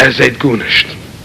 از زیدگونشت